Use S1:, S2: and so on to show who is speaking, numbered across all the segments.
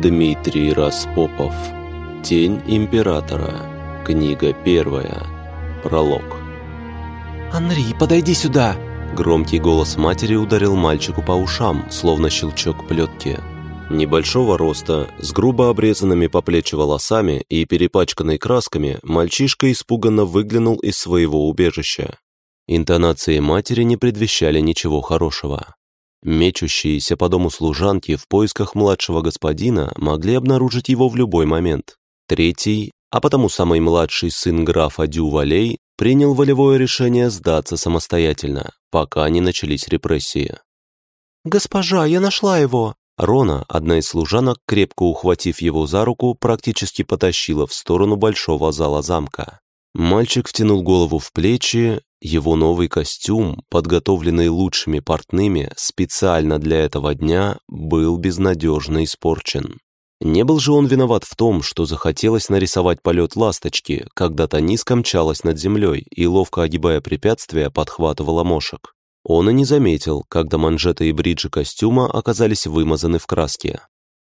S1: Дмитрий Распопов. Тень императора. Книга первая. Пролог.
S2: «Анри, подойди сюда!»
S1: Громкий голос матери ударил мальчику по ушам, словно щелчок плетки. Небольшого роста, с грубо обрезанными по плечи волосами и перепачканной красками, мальчишка испуганно выглянул из своего убежища. Интонации матери не предвещали ничего хорошего. Мечущиеся по дому служанки в поисках младшего господина могли обнаружить его в любой момент. Третий, а потому самый младший сын графа Дю Валей, принял волевое решение сдаться самостоятельно, пока не начались репрессии.
S2: «Госпожа, я нашла его!»
S1: Рона, одна из служанок, крепко ухватив его за руку, практически потащила в сторону большого зала замка. Мальчик втянул голову в плечи его новый костюм, подготовленный лучшими портными специально для этого дня, был безнадежно испорчен. Не был же он виноват в том, что захотелось нарисовать полет ласточки, когда то низко мчалась над землей и, ловко огибая препятствия, подхватывала мошек. Он и не заметил, когда манжеты и бриджи костюма оказались вымазаны в краске.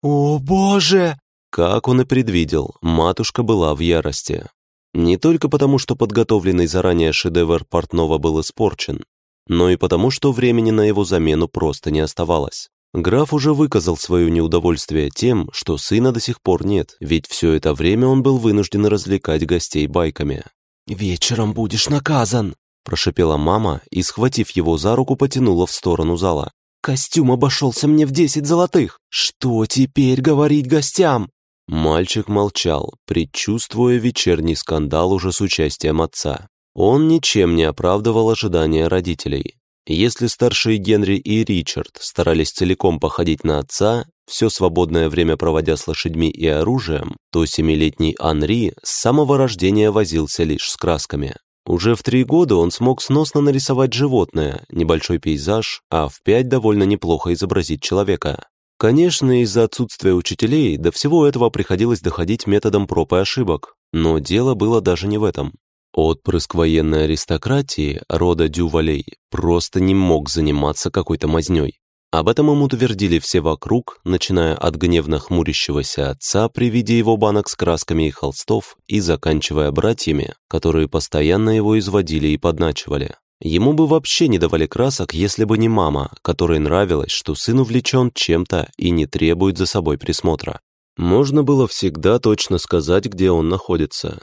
S2: «О, боже!»
S1: Как он и предвидел, матушка была в ярости. Не только потому, что подготовленный заранее шедевр портного был испорчен, но и потому, что времени на его замену просто не оставалось. Граф уже выказал свое неудовольствие тем, что сына до сих пор нет, ведь все это время он был вынужден развлекать гостей байками.
S2: «Вечером будешь наказан», –
S1: прошепела мама и, схватив его за руку, потянула в сторону зала.
S2: «Костюм обошелся мне в десять золотых! Что теперь говорить гостям?»
S1: Мальчик молчал, предчувствуя вечерний скандал уже с участием отца. Он ничем не оправдывал ожидания родителей. Если старшие Генри и Ричард старались целиком походить на отца, все свободное время проводя с лошадьми и оружием, то семилетний Анри с самого рождения возился лишь с красками. Уже в три года он смог сносно нарисовать животное, небольшой пейзаж, а в пять довольно неплохо изобразить человека. Конечно, из-за отсутствия учителей до всего этого приходилось доходить методом проб и ошибок, но дело было даже не в этом. Отпрыск военной аристократии, рода Дювалей, просто не мог заниматься какой-то мазнёй. Об этом ему утвердили все вокруг, начиная от гневно хмурящегося отца при виде его банок с красками и холстов и заканчивая братьями, которые постоянно его изводили и подначивали. Ему бы вообще не давали красок, если бы не мама, которой нравилось, что сын увлечен чем-то и не требует за собой присмотра. Можно было всегда точно сказать, где он находится.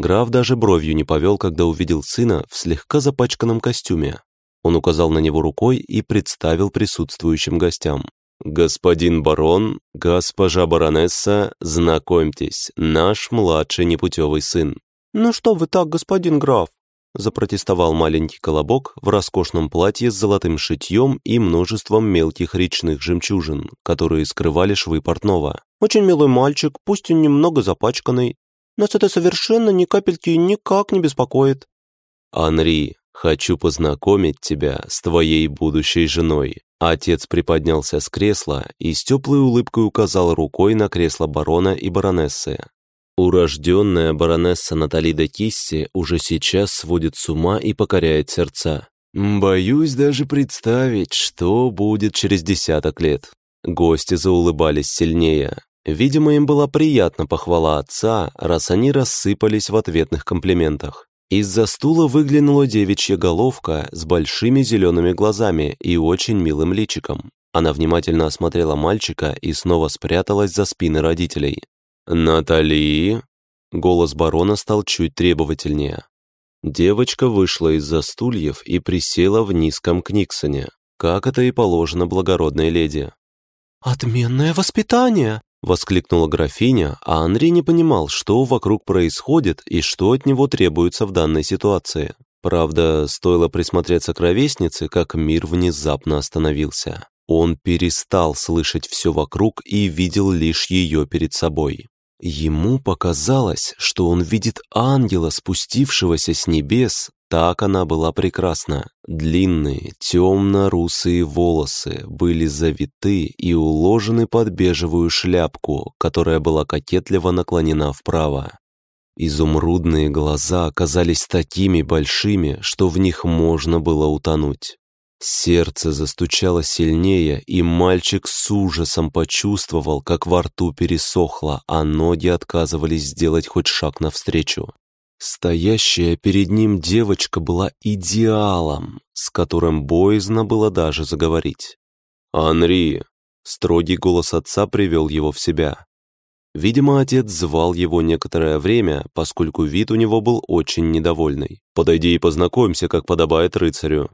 S1: Граф даже бровью не повел, когда увидел сына в слегка запачканном костюме. Он указал на него рукой и представил присутствующим гостям. «Господин барон, госпожа баронесса, знакомьтесь, наш младший непутевый сын».
S2: «Ну что вы так, господин граф?»
S1: Запротестовал маленький колобок в роскошном платье с золотым шитьем и множеством мелких речных жемчужин, которые скрывали швы портного.
S2: «Очень милый мальчик, пусть и немного запачканный. Нас это совершенно ни капельки никак не беспокоит».
S1: «Анри, хочу познакомить тебя с твоей будущей женой». Отец приподнялся с кресла и с теплой улыбкой указал рукой на кресло барона и баронессы. Урожденная баронесса Натали де Кисси уже сейчас сводит с ума и покоряет сердца. Боюсь даже представить, что будет через десяток лет. Гости заулыбались сильнее. Видимо, им была приятна похвала отца, раз они рассыпались в ответных комплиментах. Из-за стула выглянула девичья головка с большими зелеными глазами и очень милым личиком. Она внимательно осмотрела мальчика и снова спряталась за спины родителей. «Натали?» Голос барона стал чуть требовательнее. Девочка вышла из-за стульев и присела в низком книксоне, как это и положено благородной леди.
S2: «Отменное воспитание!»
S1: — воскликнула графиня, а Андрей не понимал, что вокруг происходит и что от него требуется в данной ситуации. Правда, стоило присмотреться к ровеснице, как мир внезапно остановился. Он перестал слышать все вокруг и видел лишь ее перед собой. Ему показалось, что он видит ангела, спустившегося с небес, так она была прекрасна. Длинные, темно-русые волосы были завиты и уложены под бежевую шляпку, которая была кокетливо наклонена вправо. Изумрудные глаза оказались такими большими, что в них можно было утонуть. Сердце застучало сильнее, и мальчик с ужасом почувствовал, как во рту пересохло, а ноги отказывались сделать хоть шаг навстречу. Стоящая перед ним девочка была идеалом, с которым боязно было даже заговорить. «Анри!» — строгий голос отца привел его в себя. Видимо, отец звал его некоторое время, поскольку вид у него был очень недовольный. «Подойди и познакомься, как подобает рыцарю.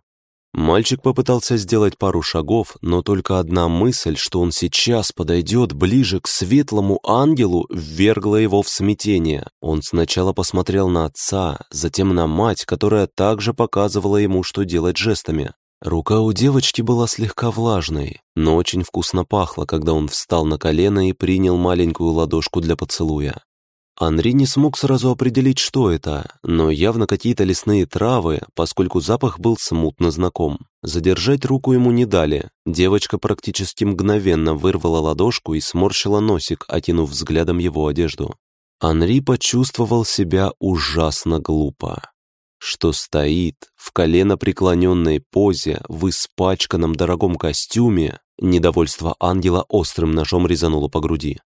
S1: Мальчик попытался сделать пару шагов, но только одна мысль, что он сейчас подойдет ближе к светлому ангелу, ввергла его в смятение. Он сначала посмотрел на отца, затем на мать, которая также показывала ему, что делать жестами. Рука у девочки была слегка влажной, но очень вкусно пахло, когда он встал на колено и принял маленькую ладошку для поцелуя. Анри не смог сразу определить, что это, но явно какие-то лесные травы, поскольку запах был смутно знаком. Задержать руку ему не дали. Девочка практически мгновенно вырвала ладошку и сморщила носик, окинув взглядом его одежду. Анри почувствовал себя ужасно глупо. Что стоит в колено преклоненной позе, в испачканном дорогом костюме, недовольство ангела острым ножом резануло по груди.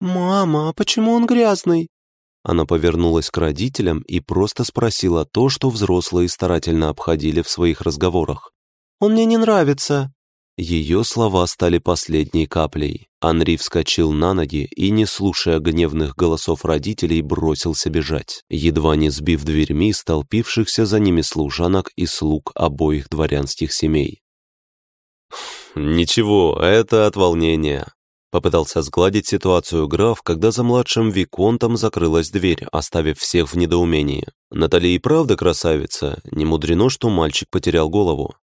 S2: «Мама, а почему он грязный?»
S1: Она повернулась к родителям и просто спросила то, что взрослые старательно обходили в своих разговорах.
S2: «Он мне не нравится».
S1: Ее слова стали последней каплей. Анри вскочил на ноги и, не слушая гневных голосов родителей, бросился бежать, едва не сбив дверьми столпившихся за ними служанок и слуг обоих дворянских семей. «Ничего, это от волнения», Попытался сгладить ситуацию граф, когда за младшим Виконтом закрылась дверь, оставив всех в недоумении. Натали и правда красавица, не мудрено, что мальчик потерял голову.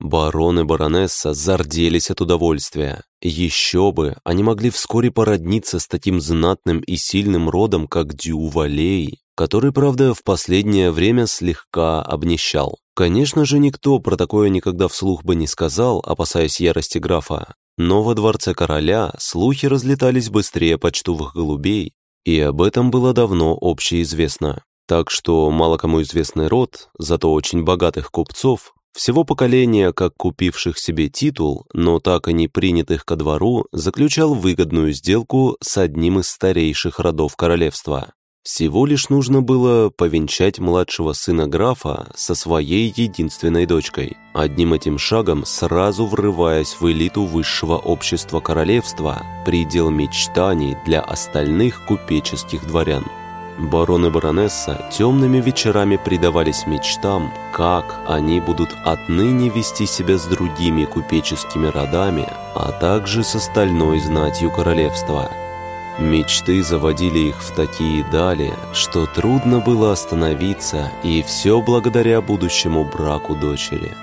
S1: Барон и баронесса зарделись от удовольствия. Еще бы, они могли вскоре породниться с таким знатным и сильным родом, как Дювалей, который, правда, в последнее время слегка обнищал. Конечно же, никто про такое никогда вслух бы не сказал, опасаясь ярости графа, но во дворце короля слухи разлетались быстрее почтовых голубей, и об этом было давно общеизвестно. Так что мало кому известный род, зато очень богатых купцов, всего поколения как купивших себе титул, но так и не принятых ко двору, заключал выгодную сделку с одним из старейших родов королевства. Всего лишь нужно было повенчать младшего сына графа со своей единственной дочкой, одним этим шагом сразу врываясь в элиту высшего общества королевства, предел мечтаний для остальных купеческих дворян. Барон и баронесса темными вечерами предавались мечтам, как они будут отныне вести себя с другими купеческими родами, а также с остальной знатью королевства – Мечты заводили их в такие дали, что трудно было остановиться, и все благодаря будущему браку дочери.